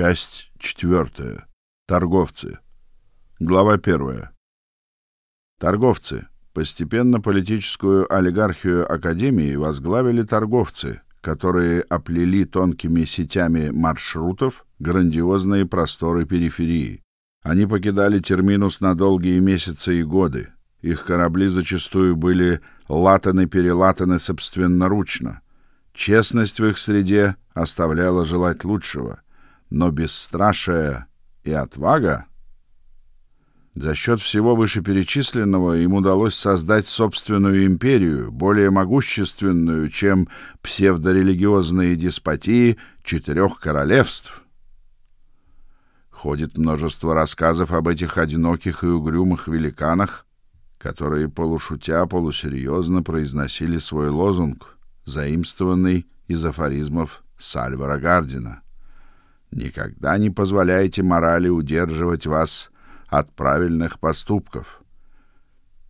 Часть четвертая. Торговцы. Глава первая. Торговцы. Постепенно политическую олигархию Академии возглавили торговцы, которые оплели тонкими сетями маршрутов грандиозные просторы периферии. Они покидали терминус на долгие месяцы и годы. Их корабли зачастую были латаны-перелатаны собственноручно. Честность в их среде оставляла желать лучшего, но бесстрашие и отвага за счет всего вышеперечисленного им удалось создать собственную империю, более могущественную, чем псевдорелигиозные деспотии четырех королевств. Ходит множество рассказов об этих одиноких и угрюмых великанах, которые полушутя, полусерьезно произносили свой лозунг, заимствованный из афоризмов Сальвара Гардина. «Никогда не позволяйте морали удерживать вас от правильных поступков.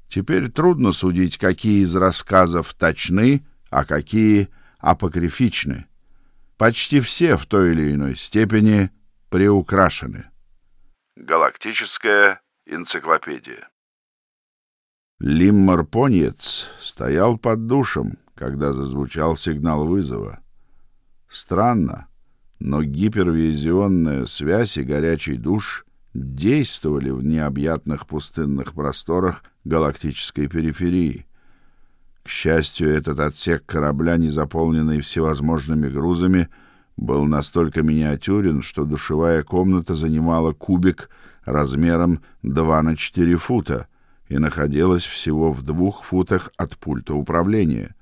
Теперь трудно судить, какие из рассказов точны, а какие апокрифичны. Почти все в той или иной степени приукрашены. Галактическая энциклопедия. Лиммар Понец стоял под душем, когда зазвучал сигнал вызова. Странно, но гипервизионная связь и горячий душ действовали в необъятных пустынных просторах галактической периферии. К счастью, этот отсек корабля, не заполненный всевозможными грузами, был настолько миниатюрен, что душевая комната занимала кубик размером 2 на 4 фута и находилась всего в двух футах от пульта управления.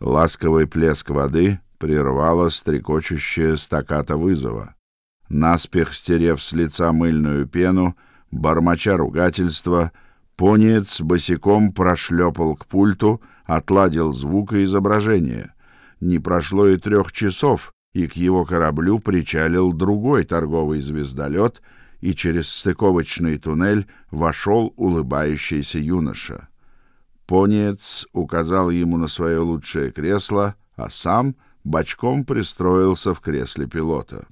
Ласковый плеск воды прервало стрекочущее стаката вызова наспех стерев с лица мыльную пену, бормоча ругательства, понец босиком прошлепал к пульту, отладил звук и изображение. Не прошло и трех часов, и к его кораблю причалил другой торговый звездолет, и через стыковочный туннель вошел улыбающийся юноша. Понец указал ему на свое лучшее кресло, а сам бочком пристроился в кресле пилота.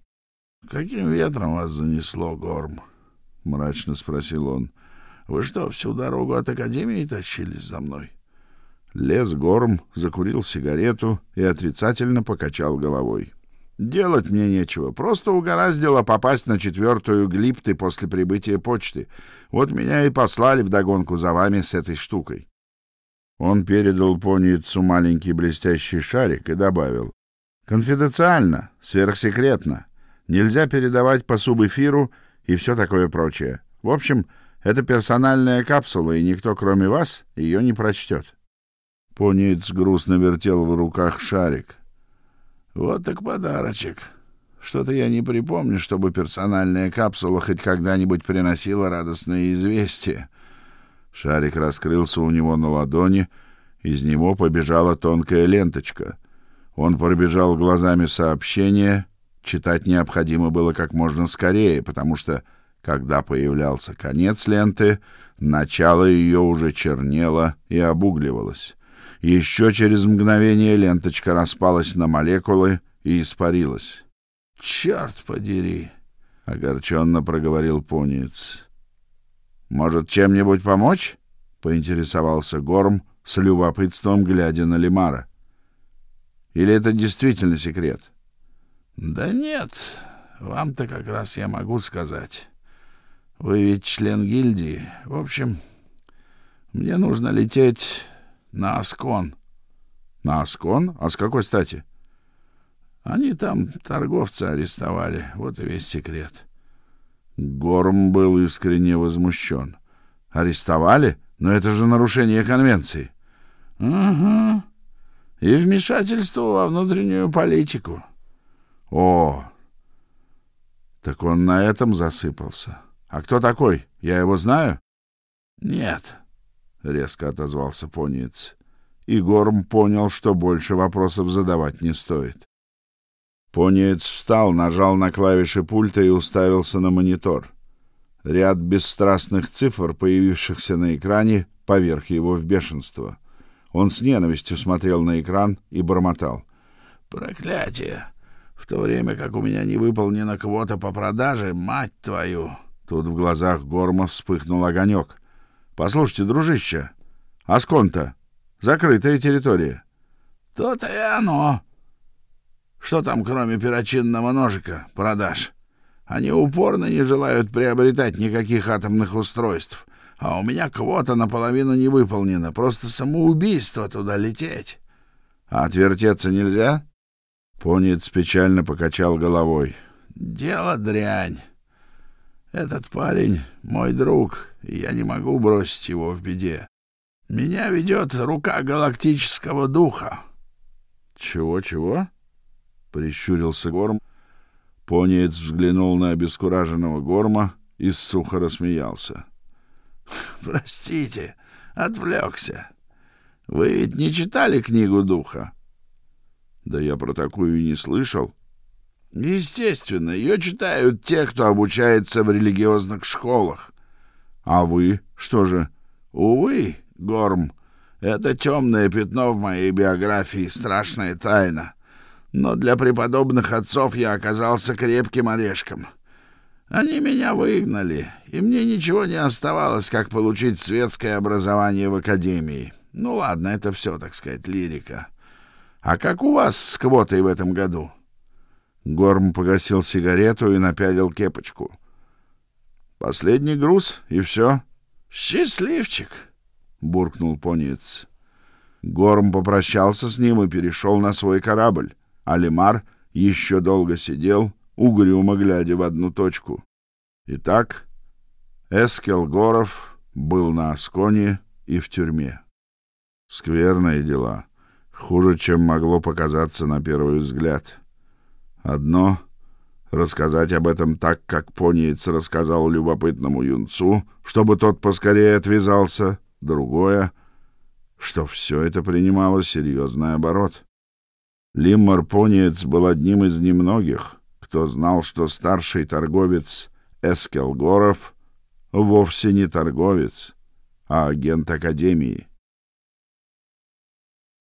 Каким ветром вас занесло, Горм? мрачно спросил он. Вы что, всю дорогу от академии тащились за мной? Лез Горм, закурил сигарету и отрицательно покачал головой. Делать мне нечего, просто угораздило попасть на четвертую глипты после прибытия почты. Вот меня и послали в догонку за вами с этой штукой. Он передал поницу маленький блестящий шарик и добавил: "Конфиденциально, сверхсекретно. Нельзя передавать по субэфиру и все такое прочее. В общем, это персональная капсула, и никто, кроме вас, ее не прочтет. Пониц грустно вертел в руках шарик. Вот так подарочек. Что-то я не припомню, чтобы персональная капсула хоть когда-нибудь приносила радостные известия. Шарик раскрылся у него на ладони, из него побежала тонкая ленточка. Он пробежал глазами сообщение Читать необходимо было как можно скорее, потому что, когда появлялся конец ленты, начало ее уже чернело и обугливалось. Еще через мгновение ленточка распалась на молекулы и испарилась. «Черт подери!» — огорченно проговорил Пуниц. «Может, чем-нибудь помочь?» — поинтересовался Горм с любопытством, глядя на Лимара. «Или это действительно секрет?» Да нет, вам-то как раз я могу сказать. Вы ведь член гильдии. В общем, мне нужно лететь на Аскон. На Аскон? А с какой стати? Они там торговца арестовали. Вот и весь секрет. Горм был искренне возмущен. Арестовали? Но это же нарушение конвенции. Угу. И вмешательство во внутреннюю политику. О. Так он на этом засыпался. А кто такой? Я его знаю? Нет, резко отозвался Пониц. И понял, что больше вопросов задавать не стоит. Пониец встал, нажал на клавиши пульта и уставился на монитор. Ряд бесстрастных цифр, появившихся на экране, поверх его в бешенство. Он с ненавистью смотрел на экран и бормотал: "Проклятие! В то время как у меня не выполнена квота по продаже, мать твою!» Тут в глазах Горма вспыхнул огонек. «Послушайте, дружище, Асконта, закрытая территория». «То-то и оно. Что там, кроме перочинного ножика, продаж? Они упорно не желают приобретать никаких атомных устройств, а у меня квота наполовину не выполнена. Просто самоубийство туда лететь. А отвертеться нельзя?» Понец печально покачал головой. «Дело дрянь. Этот парень — мой друг, и я не могу бросить его в беде. Меня ведет рука галактического духа». «Чего-чего?» — прищурился Горм. Понец взглянул на обескураженного Горма и сухо рассмеялся. «Простите, отвлекся. Вы ведь не читали книгу духа?» «Да я про такую и не слышал». Естественно, ее читают те, кто обучается в религиозных школах. А вы что же? Увы, Горм, это темное пятно в моей биографии, страшная тайна. Но для преподобных отцов я оказался крепким орешком. Они меня выгнали, и мне ничего не оставалось, как получить светское образование в академии. Ну ладно, это все, так сказать, лирика. А как у вас с квотой в этом году?» Горм погасил сигарету и напялил кепочку. Последний груз, и все. Счастливчик, буркнул понец. Горм попрощался с ним и перешел на свой корабль. Алимар еще долго сидел, угрюмо глядя в одну точку. Итак, Эскел Горов был на Асконе и в тюрьме. Скверные дела, хуже, чем могло показаться на первый взгляд. Одно — рассказать об этом так, как пониец рассказал любопытному юнцу, чтобы тот поскорее отвязался. Другое — что все это принимало серьезный оборот. Лиммар Пониец был одним из немногих, кто знал, что старший торговец Эскелгоров вовсе не торговец, а агент Академии.